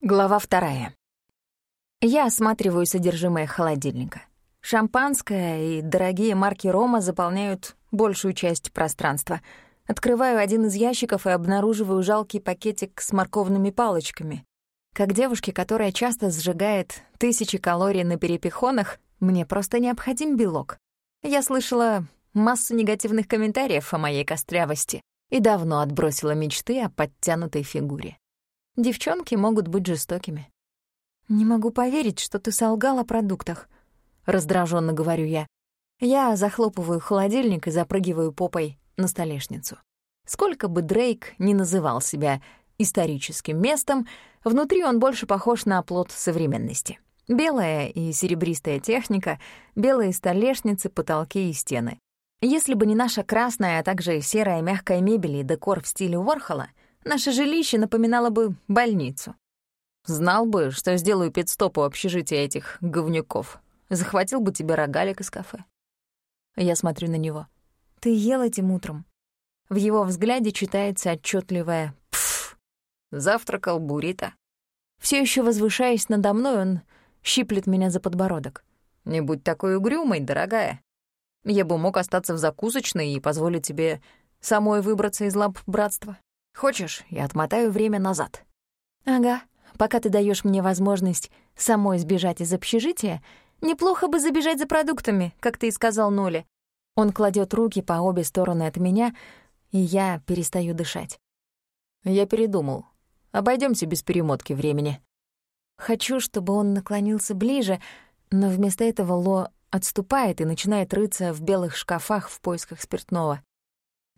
Глава вторая. Я осматриваю содержимое холодильника. Шампанское и дорогие марки рома заполняют большую часть пространства. Открываю один из ящиков и обнаруживаю жалкий пакетик с морковными палочками. Как девушке, которая часто сжигает тысячи калорий на перепихонах, мне просто необходим белок. Я слышала массу негативных комментариев о моей кострявости и давно отбросила мечты о подтянутой фигуре. Девчонки могут быть жестокими. «Не могу поверить, что ты солгал о продуктах», — раздраженно говорю я. Я захлопываю холодильник и запрыгиваю попой на столешницу. Сколько бы Дрейк ни называл себя историческим местом, внутри он больше похож на оплот современности. Белая и серебристая техника, белые столешницы, потолки и стены. Если бы не наша красная, а также серая мягкая мебель и декор в стиле Уорхола, Наше жилище напоминало бы больницу. Знал бы, что сделаю пидстоп у общежития этих говнюков. Захватил бы тебе рогалик из кафе. Я смотрю на него. Ты ел этим утром. В его взгляде читается отчетливое «пф». Завтракал буррито. Все еще возвышаясь надо мной, он щиплет меня за подбородок. «Не будь такой угрюмой, дорогая. Я бы мог остаться в закусочной и позволить тебе самой выбраться из лап братства. Хочешь, я отмотаю время назад?» «Ага, пока ты даешь мне возможность самой сбежать из общежития, неплохо бы забежать за продуктами, как ты и сказал Ноли». Он кладет руки по обе стороны от меня, и я перестаю дышать. Я передумал. Обойдемся без перемотки времени. Хочу, чтобы он наклонился ближе, но вместо этого Ло отступает и начинает рыться в белых шкафах в поисках спиртного.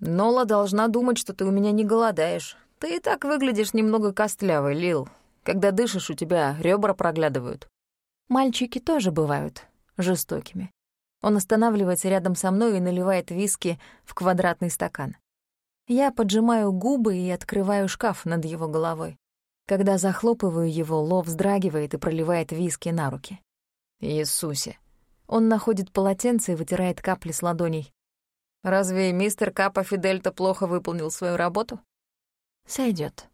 Нола должна думать, что ты у меня не голодаешь. Ты и так выглядишь немного костлявой, Лил. Когда дышишь, у тебя ребра проглядывают. Мальчики тоже бывают жестокими. Он останавливается рядом со мной и наливает виски в квадратный стакан. Я поджимаю губы и открываю шкаф над его головой. Когда захлопываю его, Ло вздрагивает и проливает виски на руки. Иисусе. Он находит полотенце и вытирает капли с ладоней. Разве мистер Капа Фидельта плохо выполнил свою работу? Сойдет.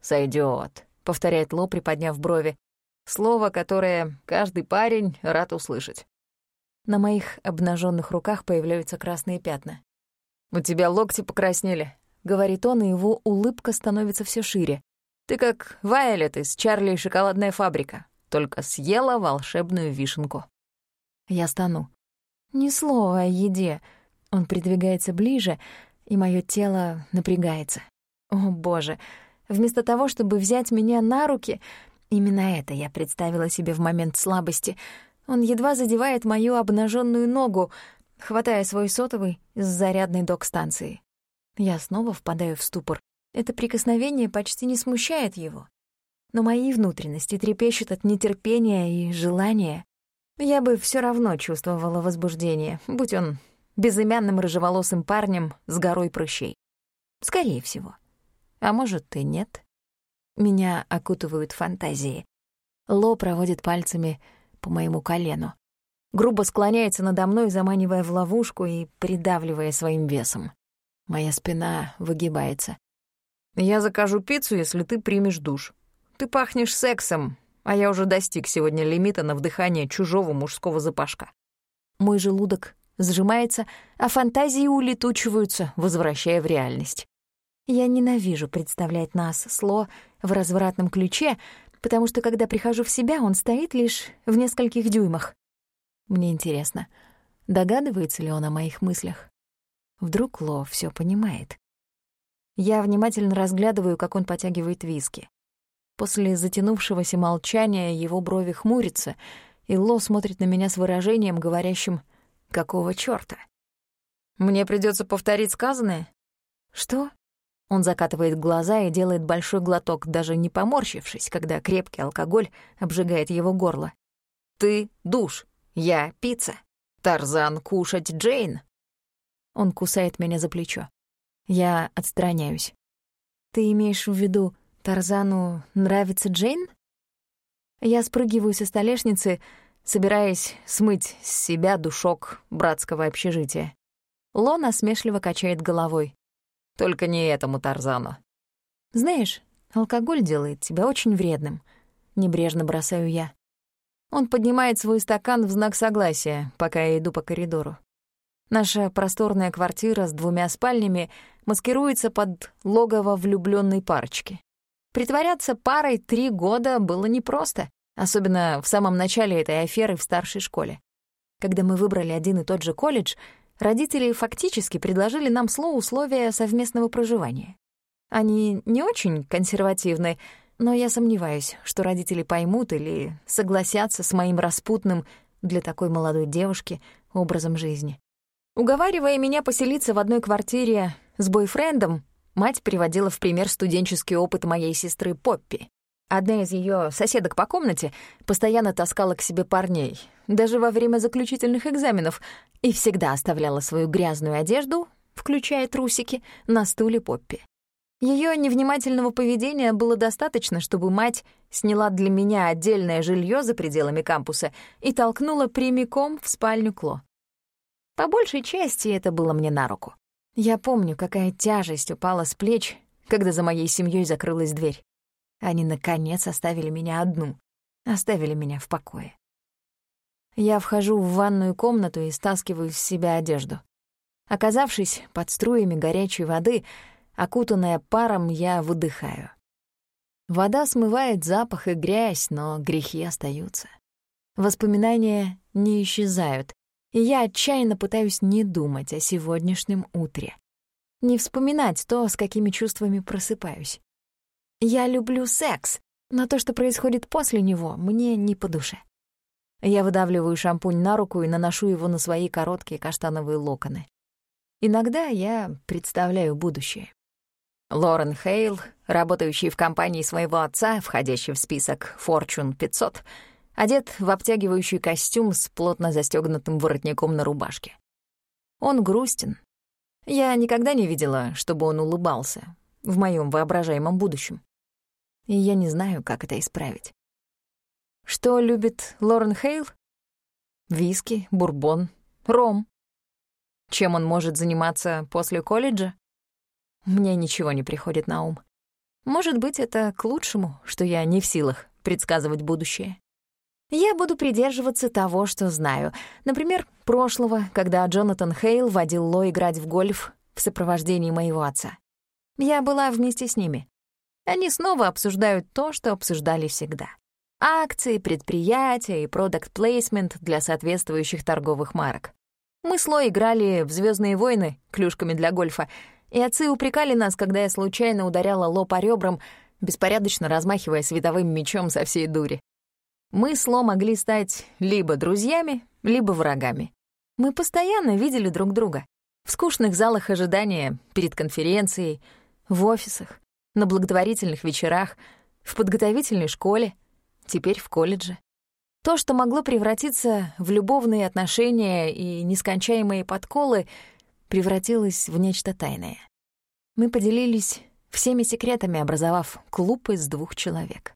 Сойдет, повторяет Ло, приподняв брови. Слово, которое каждый парень рад услышать. На моих обнаженных руках появляются красные пятна. «У тебя локти покраснели», — говорит он, и его улыбка становится все шире. «Ты как Вайолет из «Чарли и шоколадная фабрика», только съела волшебную вишенку». Я стану. «Ни слова о еде», он придвигается ближе, и мое тело напрягается. О, боже! Вместо того, чтобы взять меня на руки, именно это я представила себе в момент слабости, он едва задевает мою обнаженную ногу, хватая свой сотовый с зарядной док-станции. Я снова впадаю в ступор. Это прикосновение почти не смущает его. Но мои внутренности трепещут от нетерпения и желания. Я бы все равно чувствовала возбуждение, будь он безымянным рыжеволосым парнем с горой прыщей. Скорее всего. А может, и нет. Меня окутывают фантазии. Ло проводит пальцами по моему колену. Грубо склоняется надо мной, заманивая в ловушку и придавливая своим весом. Моя спина выгибается. «Я закажу пиццу, если ты примешь душ. Ты пахнешь сексом, а я уже достиг сегодня лимита на вдыхание чужого мужского запашка». Мой желудок сжимается, а фантазии улетучиваются, возвращая в реальность. Я ненавижу представлять нас с Ло в развратном ключе, потому что, когда прихожу в себя, он стоит лишь в нескольких дюймах. Мне интересно, догадывается ли он о моих мыслях? Вдруг Ло все понимает. Я внимательно разглядываю, как он потягивает виски. После затянувшегося молчания его брови хмурятся, и Ло смотрит на меня с выражением, говорящим Какого чёрта? Мне придётся повторить сказанное? Что? Он закатывает глаза и делает большой глоток, даже не поморщившись, когда крепкий алкоголь обжигает его горло. Ты — душ, я — пицца. Тарзан — кушать Джейн. Он кусает меня за плечо. Я отстраняюсь. Ты имеешь в виду, Тарзану нравится Джейн? Я спрыгиваю со столешницы, собираясь смыть с себя душок братского общежития. Ло насмешливо качает головой. Только не этому Тарзану. Знаешь, алкоголь делает тебя очень вредным, небрежно бросаю я. Он поднимает свой стакан в знак согласия, пока я иду по коридору. Наша просторная квартира с двумя спальнями маскируется под логово влюбленной парочки. Притворяться парой три года было непросто, особенно в самом начале этой аферы в старшей школе. Когда мы выбрали один и тот же колледж, родители фактически предложили нам слово условия совместного проживания. Они не очень консервативны, но я сомневаюсь, что родители поймут или согласятся с моим распутным для такой молодой девушки образом жизни. Уговаривая меня поселиться в одной квартире с бойфрендом, мать приводила в пример студенческий опыт моей сестры Поппи. Одна из ее соседок по комнате постоянно таскала к себе парней, даже во время заключительных экзаменов, и всегда оставляла свою грязную одежду, включая трусики, на стуле Поппи. Ее невнимательного поведения было достаточно, чтобы мать сняла для меня отдельное жилье за пределами кампуса и толкнула прямиком в спальню Кло. По большей части это было мне на руку. Я помню, какая тяжесть упала с плеч, когда за моей семьей закрылась дверь. Они, наконец, оставили меня одну, оставили меня в покое. Я вхожу в ванную комнату и стаскиваю с себя одежду. Оказавшись под струями горячей воды, Окутанная паром, я выдыхаю. Вода смывает запах и грязь, но грехи остаются. Воспоминания не исчезают, и я отчаянно пытаюсь не думать о сегодняшнем утре. Не вспоминать то, с какими чувствами просыпаюсь. Я люблю секс, но то, что происходит после него, мне не по душе. Я выдавливаю шампунь на руку и наношу его на свои короткие каштановые локоны. Иногда я представляю будущее. Лорен Хейл, работающий в компании своего отца, входящий в список Fortune 500, одет в обтягивающий костюм с плотно застегнутым воротником на рубашке. Он грустен. Я никогда не видела, чтобы он улыбался в моем воображаемом будущем. И я не знаю, как это исправить. Что любит Лорен Хейл? Виски, бурбон, ром. Чем он может заниматься после колледжа? Мне ничего не приходит на ум. Может быть, это к лучшему, что я не в силах предсказывать будущее. Я буду придерживаться того, что знаю. Например, прошлого, когда Джонатан Хейл водил Ло играть в гольф в сопровождении моего отца. Я была вместе с ними. Они снова обсуждают то, что обсуждали всегда. Акции, предприятия и продакт-плейсмент для соответствующих торговых марок. Мы с Ло играли в «Звездные войны» клюшками для гольфа — и отцы упрекали нас, когда я случайно ударяла Ло по ребрам, беспорядочно размахивая световым мечом со всей дури. Мы с Ло могли стать либо друзьями, либо врагами. Мы постоянно видели друг друга. В скучных залах ожидания, перед конференцией, в офисах, на благотворительных вечерах, в подготовительной школе, теперь в колледже. То, что могло превратиться в любовные отношения и нескончаемые подколы — превратилось в нечто тайное. Мы поделились всеми секретами, образовав клуб из двух человек.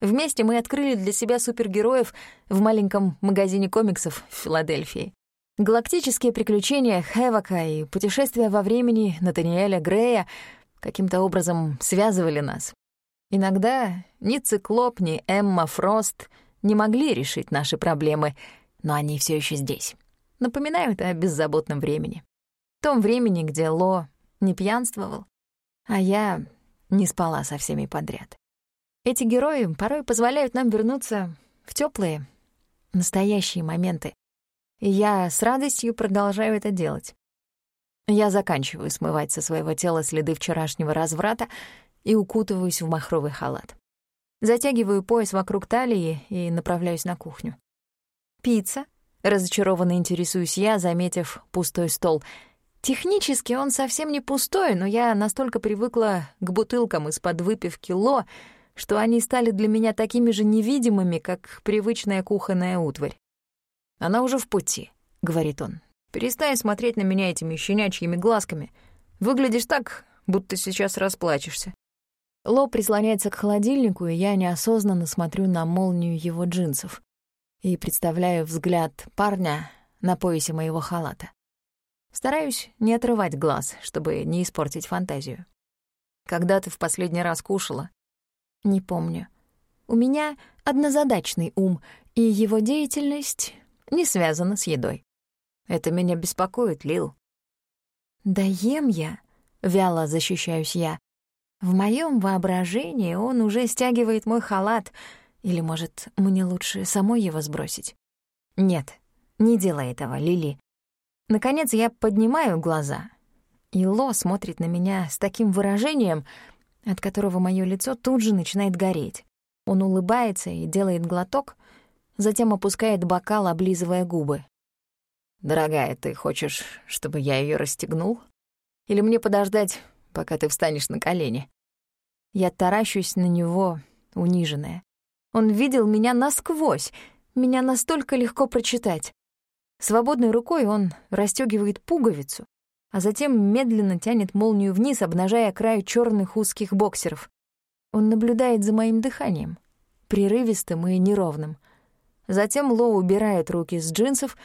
Вместе мы открыли для себя супергероев в маленьком магазине комиксов в Филадельфии. Галактические приключения Хэвока и путешествия во времени Натаниэля Грея каким-то образом связывали нас. Иногда ни Циклоп, ни Эмма Фрост не могли решить наши проблемы, но они все еще здесь. Напоминают о беззаботном времени том времени, где Ло не пьянствовал, а я не спала со всеми подряд. Эти герои порой позволяют нам вернуться в теплые, настоящие моменты, и я с радостью продолжаю это делать. Я заканчиваю смывать со своего тела следы вчерашнего разврата и укутываюсь в махровый халат. Затягиваю пояс вокруг талии и направляюсь на кухню. «Пицца?» — разочарованно интересуюсь я, заметив пустой стол — Технически он совсем не пустой, но я настолько привыкла к бутылкам из-под выпивки Ло, что они стали для меня такими же невидимыми, как привычная кухонная утварь. «Она уже в пути», — говорит он. «Перестань смотреть на меня этими щенячьими глазками. Выглядишь так, будто сейчас расплачешься». Ло прислоняется к холодильнику, и я неосознанно смотрю на молнию его джинсов и представляю взгляд парня на поясе моего халата. Стараюсь не отрывать глаз, чтобы не испортить фантазию. Когда ты в последний раз кушала? Не помню. У меня однозадачный ум, и его деятельность не связана с едой. Это меня беспокоит, Лил. Да ем я, вяло защищаюсь я. В моем воображении он уже стягивает мой халат, или, может, мне лучше самой его сбросить? Нет, не делай этого, Лили. Наконец я поднимаю глаза, и Ло смотрит на меня с таким выражением, от которого мое лицо тут же начинает гореть. Он улыбается и делает глоток, затем опускает бокал, облизывая губы. «Дорогая, ты хочешь, чтобы я ее расстегнул? Или мне подождать, пока ты встанешь на колени?» Я таращусь на него, униженная. Он видел меня насквозь, меня настолько легко прочитать. Свободной рукой он расстёгивает пуговицу, а затем медленно тянет молнию вниз, обнажая край черных узких боксеров. Он наблюдает за моим дыханием, прерывистым и неровным. Затем Ло убирает руки с джинсов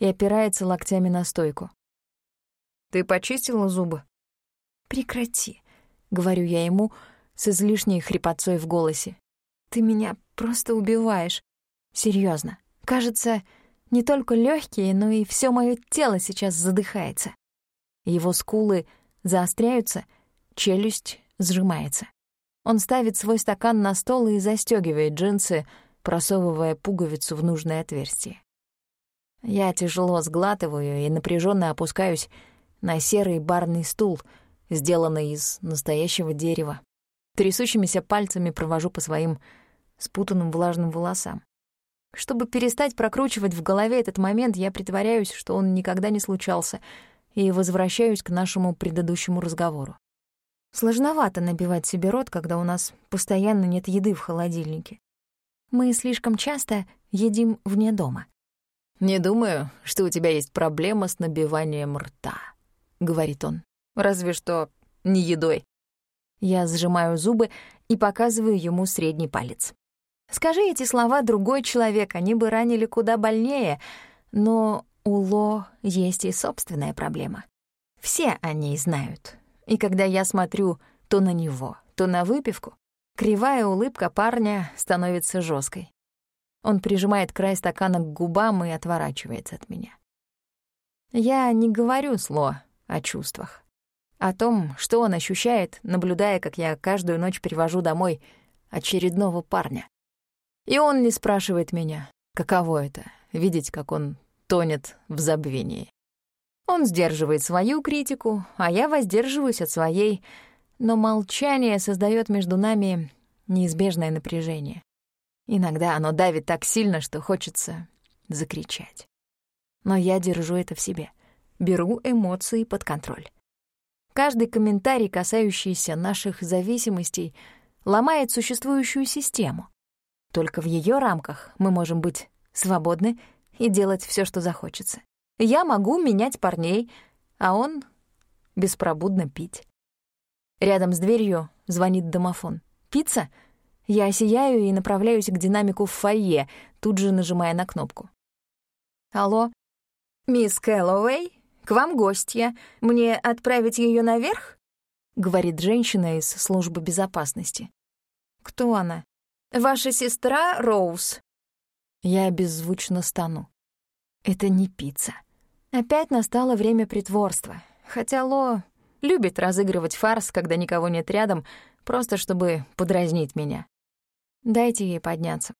и опирается локтями на стойку. «Ты почистила зубы?» «Прекрати», — говорю я ему с излишней хрипотцой в голосе. «Ты меня просто убиваешь. Серьезно. Кажется, не только легкие, но и все мое тело сейчас задыхается. Его скулы заостряются, челюсть сжимается. Он ставит свой стакан на стол и застегивает джинсы, просовывая пуговицу в нужное отверстие. Я тяжело сглатываю и напряженно опускаюсь на серый барный стул, сделанный из настоящего дерева. Трясущимися пальцами провожу по своим спутанным влажным волосам. Чтобы перестать прокручивать в голове этот момент, я притворяюсь, что он никогда не случался, и возвращаюсь к нашему предыдущему разговору. Сложновато набивать себе рот, когда у нас постоянно нет еды в холодильнике. Мы слишком часто едим вне дома. «Не думаю, что у тебя есть проблема с набиванием рта», — говорит он. «Разве что не едой». Я сжимаю зубы и показываю ему средний палец. Скажи эти слова другой человек, они бы ранили куда больнее, но у Ло есть и собственная проблема. Все они знают. И когда я смотрю то на него, то на выпивку, кривая улыбка парня становится жесткой. Он прижимает край стакана к губам и отворачивается от меня. Я не говорю с Ло о чувствах. О том, что он ощущает, наблюдая, как я каждую ночь привожу домой очередного парня. И он не спрашивает меня, каково это — видеть, как он тонет в забвении. Он сдерживает свою критику, а я воздерживаюсь от своей, но молчание создает между нами неизбежное напряжение. Иногда оно давит так сильно, что хочется закричать. Но я держу это в себе, беру эмоции под контроль. Каждый комментарий, касающийся наших зависимостей, ломает существующую систему. Только в ее рамках мы можем быть свободны и делать все, что захочется. Я могу менять парней, а он беспробудно пить. Рядом с дверью звонит домофон. «Пицца?» Я сияю и направляюсь к динамику в фойе, тут же нажимая на кнопку. «Алло? Мисс Кэллоуэй? К вам гостья. Мне отправить ее наверх?» — говорит женщина из службы безопасности. «Кто она?» Ваша сестра Роуз». Я беззвучно стану. Это не пицца. Опять настало время притворства. Хотя Ло любит разыгрывать фарс, когда никого нет рядом, просто чтобы подразнить меня. Дайте ей подняться.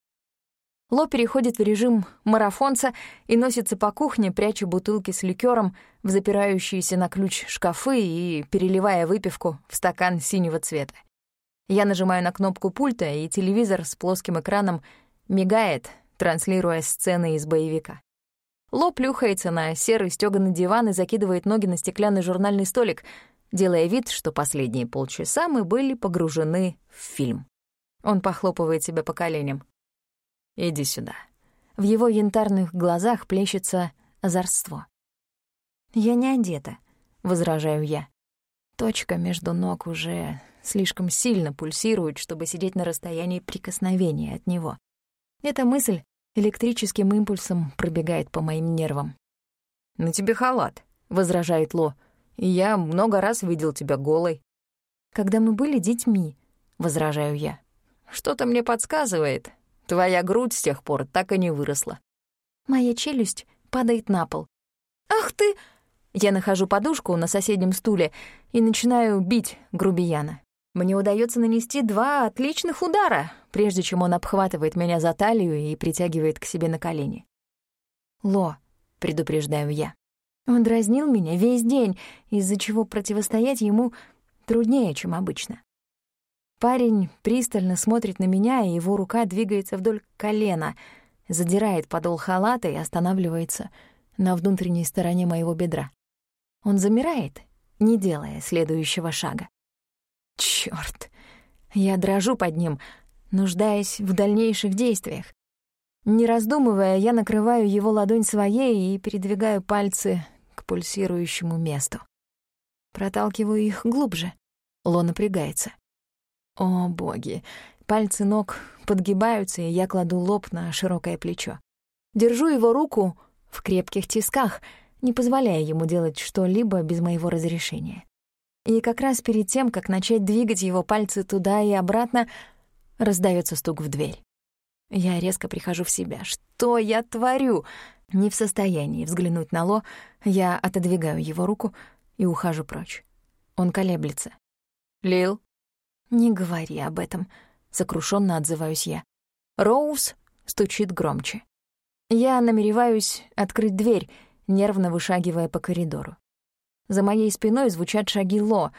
Ло переходит в режим марафонца и носится по кухне, пряча бутылки с ликером в запирающиеся на ключ шкафы и переливая выпивку в стакан синего цвета. Я нажимаю на кнопку пульта, и телевизор с плоским экраном мигает, транслируя сцены из боевика. Ло плюхается на серый стёганый диван и закидывает ноги на стеклянный журнальный столик, делая вид, что последние полчаса мы были погружены в фильм. Он похлопывает себя по коленям. «Иди сюда». В его янтарных глазах плещется озорство. «Я не одета», — возражаю я. Точка между ног уже слишком сильно пульсирует, чтобы сидеть на расстоянии прикосновения от него. Эта мысль электрическим импульсом пробегает по моим нервам. «На тебе халат», — возражает Ло. «И я много раз видел тебя голой». «Когда мы были детьми», — возражаю я. Что-то мне подсказывает. Твоя грудь с тех пор так и не выросла. Моя челюсть падает на пол. «Ах ты!» Я нахожу подушку на соседнем стуле и начинаю бить грубияна. Мне удается нанести два отличных удара, прежде чем он обхватывает меня за талию и притягивает к себе на колени. «Ло», — предупреждаю я. Он дразнил меня весь день, из-за чего противостоять ему труднее, чем обычно. Парень пристально смотрит на меня, и его рука двигается вдоль колена, задирает подол халата и останавливается на внутренней стороне моего бедра. Он замирает, не делая следующего шага. Чёрт! Я дрожу под ним, нуждаясь в дальнейших действиях. Не раздумывая, я накрываю его ладонь своей и передвигаю пальцы к пульсирующему месту. Проталкиваю их глубже. Ло напрягается. О, боги! Пальцы ног подгибаются, и я кладу лоб на широкое плечо. Держу его руку в крепких тисках, не позволяя ему делать что-либо без моего разрешения. И как раз перед тем, как начать двигать его пальцы туда и обратно, раздается стук в дверь. Я резко прихожу в себя. Что я творю? Не в состоянии взглянуть на Ло, я отодвигаю его руку и ухожу прочь. Он колеблется. «Лил?» «Не говори об этом», — сокрушенно отзываюсь я. Роуз стучит громче. Я намереваюсь открыть дверь, нервно вышагивая по коридору. За моей спиной звучат шаги Ло,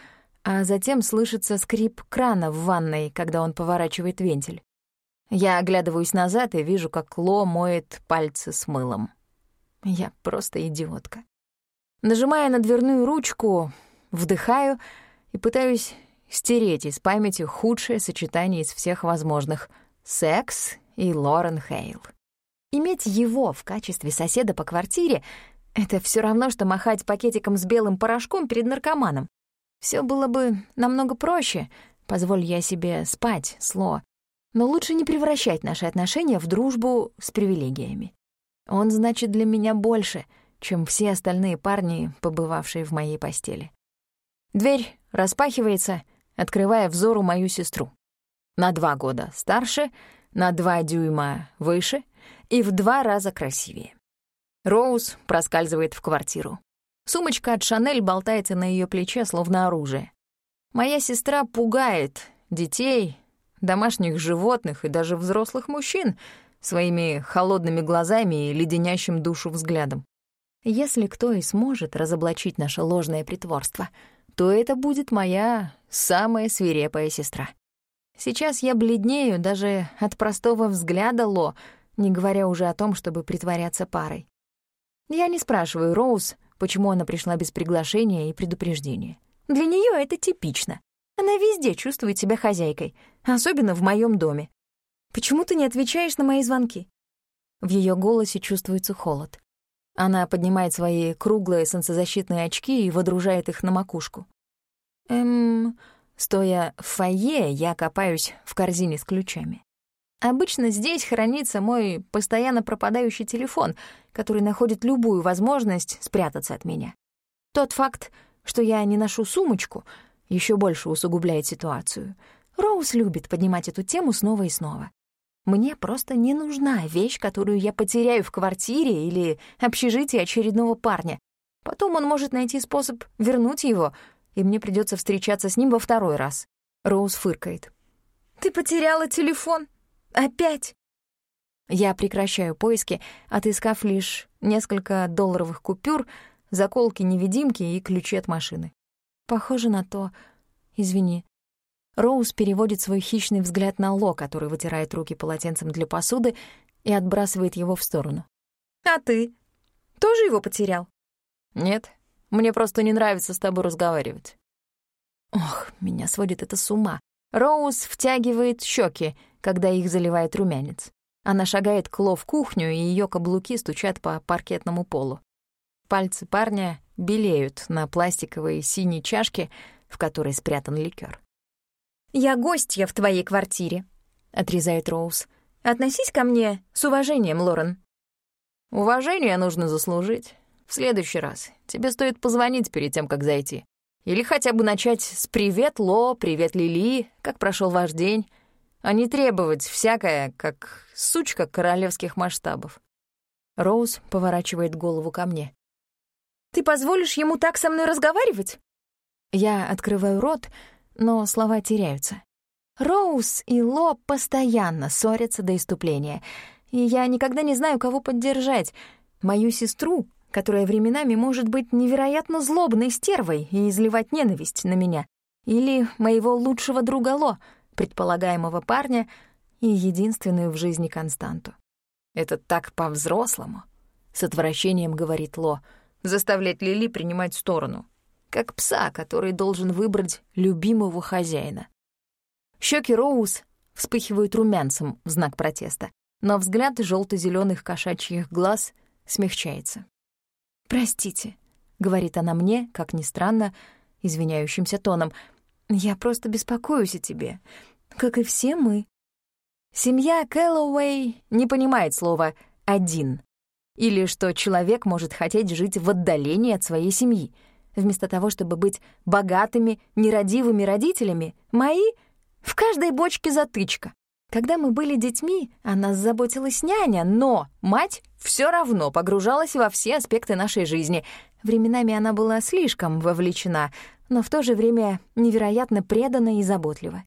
а затем слышится скрип крана в ванной, когда он поворачивает вентиль. Я оглядываюсь назад и вижу, как Ло моет пальцы с мылом. Я просто идиотка. Нажимая на дверную ручку, вдыхаю и пытаюсь стереть из памяти худшее сочетание из всех возможных — секс и Лорен Хейл. Иметь его в качестве соседа по квартире — это все равно, что махать пакетиком с белым порошком перед наркоманом. Все было бы намного проще, позволь я себе спать, сло. Но лучше не превращать наши отношения в дружбу с привилегиями. Он значит для меня больше, чем все остальные парни, побывавшие в моей постели. Дверь распахивается, открывая взору мою сестру. На два года старше, на два дюйма выше и в два раза красивее. Роуз проскальзывает в квартиру. Сумочка от Шанель болтается на ее плече, словно оружие. Моя сестра пугает детей, домашних животных и даже взрослых мужчин своими холодными глазами и леденящим душу взглядом. Если кто и сможет разоблачить наше ложное притворство — то это будет моя самая свирепая сестра. Сейчас я бледнею даже от простого взгляда Ло, не говоря уже о том, чтобы притворяться парой. Я не спрашиваю Роуз, почему она пришла без приглашения и предупреждения. Для нее это типично. Она везде чувствует себя хозяйкой, особенно в моем доме. Почему ты не отвечаешь на мои звонки? В ее голосе чувствуется холод. Она поднимает свои круглые солнцезащитные очки и водружает их на макушку. Эм, стоя в фойе, я копаюсь в корзине с ключами. Обычно здесь хранится мой постоянно пропадающий телефон, который находит любую возможность спрятаться от меня. Тот факт, что я не ношу сумочку, еще больше усугубляет ситуацию. Роуз любит поднимать эту тему снова и снова. Мне просто не нужна вещь, которую я потеряю в квартире или общежитии очередного парня. Потом он может найти способ вернуть его, и мне придется встречаться с ним во второй раз. Роуз фыркает. «Ты потеряла телефон? Опять?» Я прекращаю поиски, отыскав лишь несколько долларовых купюр, заколки-невидимки и ключи от машины. Похоже на то. Извини. Роуз переводит свой хищный взгляд на Ло, который вытирает руки полотенцем для посуды и отбрасывает его в сторону. «А ты? Тоже его потерял?» «Нет, мне просто не нравится с тобой разговаривать». Ох, меня сводит это с ума. Роуз втягивает щеки, когда их заливает румянец. Она шагает к Ло в кухню, и ее каблуки стучат по паркетному полу. Пальцы парня белеют на пластиковой синей чашке, в которой спрятан ликер. «Я гостья в твоей квартире», — отрезает Роуз. «Относись ко мне с уважением, Лорен». «Уважение нужно заслужить. В следующий раз тебе стоит позвонить перед тем, как зайти. Или хотя бы начать с «Привет, Ло», «Привет, Лили», «Как прошел ваш день?» а не требовать всякое, как сучка королевских масштабов. Роуз поворачивает голову ко мне. «Ты позволишь ему так со мной разговаривать?» Я открываю рот, но слова теряются. Роуз и Ло постоянно ссорятся до иступления, и я никогда не знаю, кого поддержать. Мою сестру, которая временами может быть невероятно злобной стервой и изливать ненависть на меня, или моего лучшего друга Ло, предполагаемого парня и единственную в жизни константу. «Это так по-взрослому», — с отвращением говорит Ло, заставлять Лили принимать сторону, как пса, который должен выбрать любимого хозяина. Щеки Роуз вспыхивают румянцем в знак протеста, но взгляд желто зеленых кошачьих глаз смягчается. «Простите», — говорит она мне, как ни странно, извиняющимся тоном, «я просто беспокоюсь о тебе, как и все мы». Семья Кэллоуэй не понимает слова «один» или что человек может хотеть жить в отдалении от своей семьи. Вместо того, чтобы быть богатыми, нерадивыми родителями, мои — в каждой бочке затычка. Когда мы были детьми, о нас заботилась няня, но мать все равно погружалась во все аспекты нашей жизни. Временами она была слишком вовлечена, но в то же время невероятно предана и заботлива.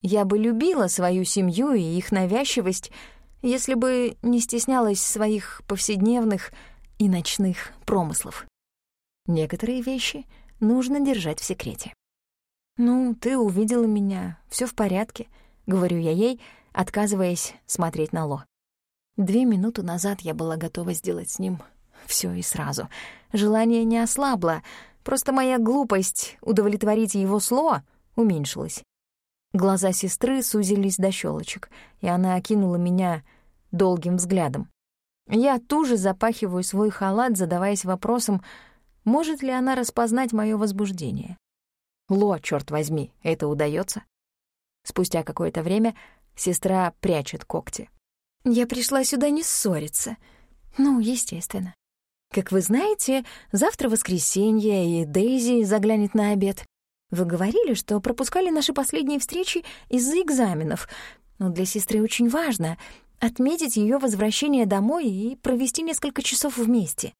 Я бы любила свою семью и их навязчивость, если бы не стеснялась своих повседневных и ночных промыслов. Некоторые вещи нужно держать в секрете. «Ну, ты увидела меня, все в порядке», — говорю я ей, отказываясь смотреть на Ло. Две минуты назад я была готова сделать с ним все и сразу. Желание не ослабло, просто моя глупость удовлетворить его сло уменьшилась. Глаза сестры сузились до щелочек, и она окинула меня долгим взглядом. Я туже запахиваю свой халат, задаваясь вопросом, может ли она распознать мое возбуждение. Ло, черт возьми, это удается? Спустя какое-то время сестра прячет когти. «Я пришла сюда не ссориться. Ну, естественно. Как вы знаете, завтра воскресенье, и Дейзи заглянет на обед. Вы говорили, что пропускали наши последние встречи из-за экзаменов, но для сестры очень важно отметить ее возвращение домой и провести несколько часов вместе.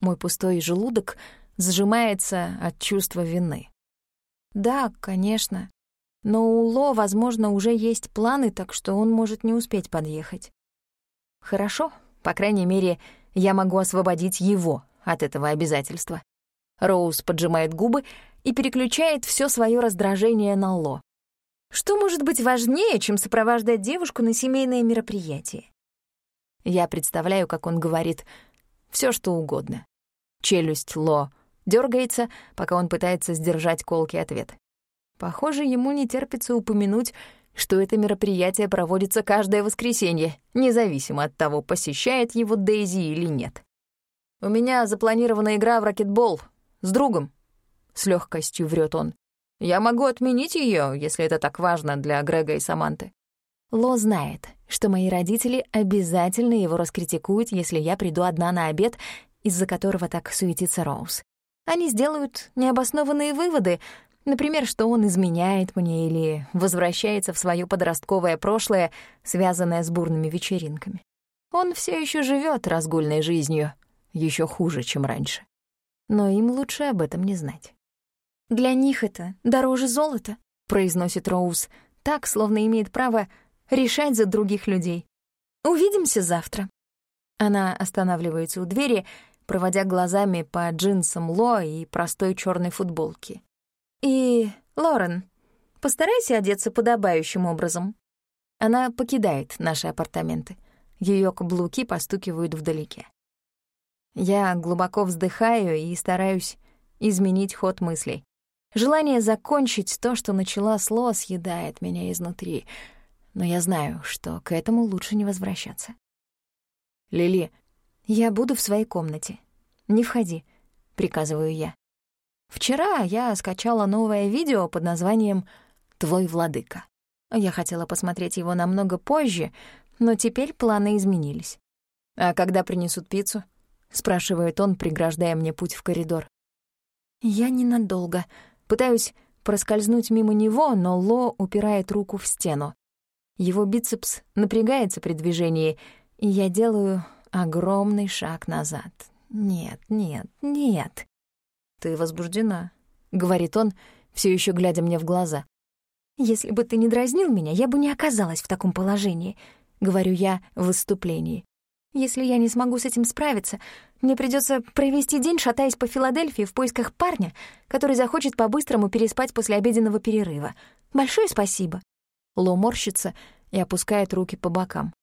Мой пустой желудок сжимается от чувства вины. Да, конечно. Но у Ло, возможно, уже есть планы, так что он может не успеть подъехать. Хорошо, по крайней мере, я могу освободить его от этого обязательства. Роуз поджимает губы и переключает все свое раздражение на Ло. Что может быть важнее, чем сопровождать девушку на семейное мероприятие? Я представляю, как он говорит все что угодно. Челюсть Ло дергается, пока он пытается сдержать колкий ответ. Похоже, ему не терпится упомянуть, что это мероприятие проводится каждое воскресенье, независимо от того, посещает его Дейзи или нет. «У меня запланирована игра в ракетбол с другом», — с легкостью врет он. «Я могу отменить ее, если это так важно для Грега и Саманты». Ло знает, что мои родители обязательно его раскритикуют, если я приду одна на обед, из-за которого так суетится Роуз. Они сделают необоснованные выводы, например, что он изменяет мне или возвращается в свое подростковое прошлое, связанное с бурными вечеринками. Он все еще живет разгульной жизнью, еще хуже, чем раньше. Но им лучше об этом не знать. «Для них это дороже золота», — произносит Роуз, так, словно имеет право решать за других людей. «Увидимся завтра». Она останавливается у двери, проводя глазами по джинсам Ло и простой черной футболке. «И, Лорен, постарайся одеться подобающим образом». Она покидает наши апартаменты. Ее каблуки постукивают вдалеке. Я глубоко вздыхаю и стараюсь изменить ход мыслей. Желание закончить то, что начала с Ло, съедает меня изнутри, но я знаю, что к этому лучше не возвращаться. «Лили, «Я буду в своей комнате. Не входи», — приказываю я. Вчера я скачала новое видео под названием «Твой владыка». Я хотела посмотреть его намного позже, но теперь планы изменились. «А когда принесут пиццу?» — спрашивает он, преграждая мне путь в коридор. Я ненадолго. Пытаюсь проскользнуть мимо него, но Ло упирает руку в стену. Его бицепс напрягается при движении, и я делаю огромный шаг назад. Нет, нет, нет. «Ты возбуждена», — говорит он, все еще глядя мне в глаза. «Если бы ты не дразнил меня, я бы не оказалась в таком положении», — говорю я в выступлении. «Если я не смогу с этим справиться, мне придется провести день, шатаясь по Филадельфии в поисках парня, который захочет по-быстрому переспать после обеденного перерыва. Большое спасибо». Ло морщится и опускает руки по бокам.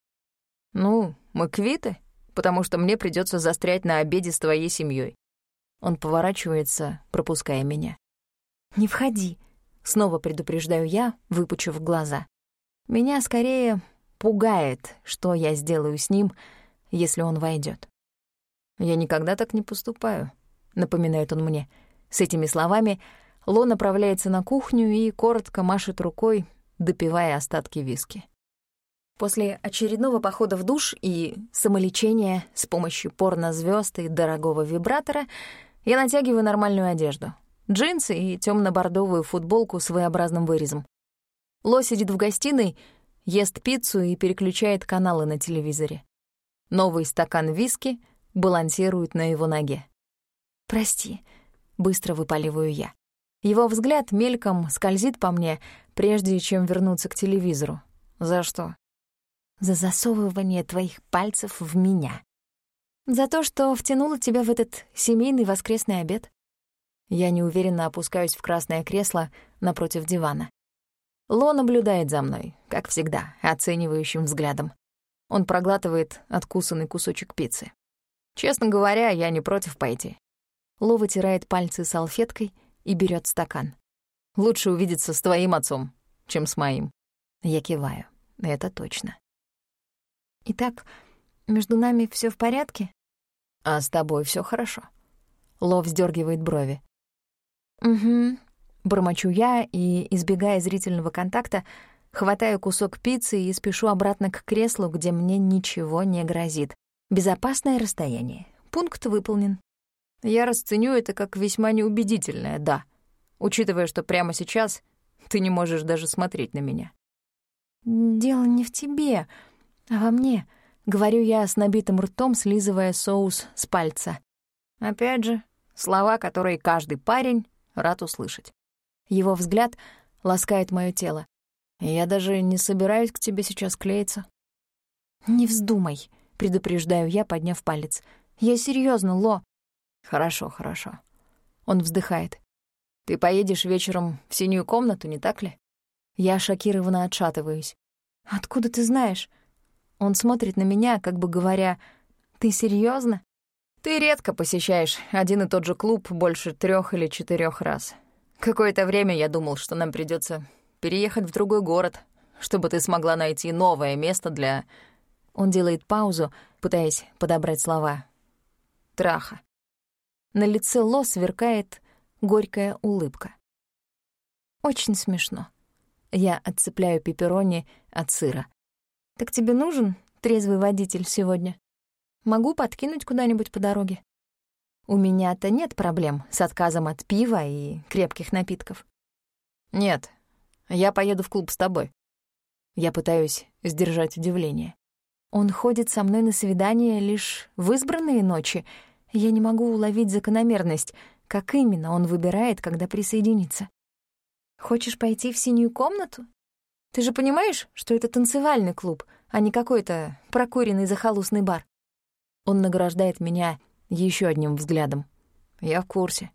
«Ну, мы квиты, потому что мне придется застрять на обеде с твоей семьей. Он поворачивается, пропуская меня. «Не входи», — снова предупреждаю я, выпучив глаза. Меня скорее пугает, что я сделаю с ним, если он войдет. «Я никогда так не поступаю», — напоминает он мне. С этими словами Ло направляется на кухню и коротко машет рукой, допивая остатки виски. После очередного похода в душ и самолечения с помощью порнозвёзд и дорогого вибратора я натягиваю нормальную одежду. Джинсы и темно бордовую футболку с своеобразным вырезом. Ло сидит в гостиной, ест пиццу и переключает каналы на телевизоре. Новый стакан виски балансирует на его ноге. «Прости», — быстро выпаливаю я. Его взгляд мельком скользит по мне, прежде чем вернуться к телевизору. «За что?» за засовывание твоих пальцев в меня. За то, что втянула тебя в этот семейный воскресный обед. Я неуверенно опускаюсь в красное кресло напротив дивана. Ло наблюдает за мной, как всегда, оценивающим взглядом. Он проглатывает откусанный кусочек пиццы. Честно говоря, я не против пойти. Ло вытирает пальцы салфеткой и берет стакан. Лучше увидеться с твоим отцом, чем с моим. Я киваю. Это точно. Итак, между нами все в порядке? А с тобой все хорошо. Лов вздергивает брови. Угу. Бормочу я и, избегая зрительного контакта, хватаю кусок пиццы и спешу обратно к креслу, где мне ничего не грозит. Безопасное расстояние. Пункт выполнен. Я расценю это как весьма неубедительное «да», учитывая, что прямо сейчас ты не можешь даже смотреть на меня. «Дело не в тебе», а во мне, говорю я с набитым ртом, слизывая соус с пальца. Опять же, слова, которые каждый парень рад услышать. Его взгляд ласкает моё тело. Я даже не собираюсь к тебе сейчас клеиться. «Не вздумай», — предупреждаю я, подняв палец. «Я серьезно, Ло». «Хорошо, хорошо». Он вздыхает. «Ты поедешь вечером в синюю комнату, не так ли?» Я шокированно отшатываюсь. «Откуда ты знаешь?» Он смотрит на меня, как бы говоря, «Ты серьезно? Ты редко посещаешь один и тот же клуб больше трех или четырех раз. Какое-то время я думал, что нам придется переехать в другой город, чтобы ты смогла найти новое место для...» Он делает паузу, пытаясь подобрать слова. «Траха». На лице Ло сверкает горькая улыбка. Очень смешно. Я отцепляю пепперони от сыра. «Так тебе нужен трезвый водитель сегодня? Могу подкинуть куда-нибудь по дороге?» У меня-то нет проблем с отказом от пива и крепких напитков. Нет, я поеду в клуб с тобой. Я пытаюсь сдержать удивление. Он ходит со мной на свидание лишь в избранные ночи. Я не могу уловить закономерность, как именно он выбирает, когда присоединится. Хочешь пойти в синюю комнату? Ты же понимаешь, что это танцевальный клуб, а не какой-то прокуренный захолустный бар? Он награждает меня еще одним взглядом. Я в курсе.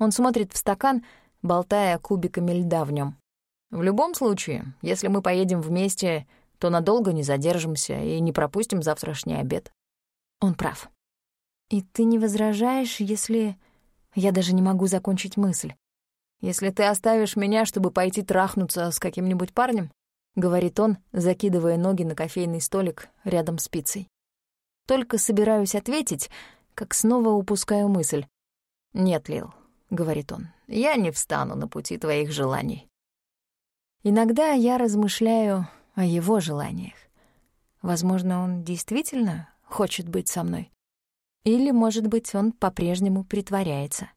Он смотрит в стакан, болтая кубиками льда в нем. В любом случае, если мы поедем вместе, то надолго не задержимся и не пропустим завтрашний обед. Он прав. И ты не возражаешь, если... Я даже не могу закончить мысль. «Если ты оставишь меня, чтобы пойти трахнуться с каким-нибудь парнем», — говорит он, закидывая ноги на кофейный столик рядом с пиццей. Только собираюсь ответить, как снова упускаю мысль. «Нет, Лил», — говорит он, — «я не встану на пути твоих желаний». Иногда я размышляю о его желаниях. Возможно, он действительно хочет быть со мной. Или, может быть, он по-прежнему притворяется.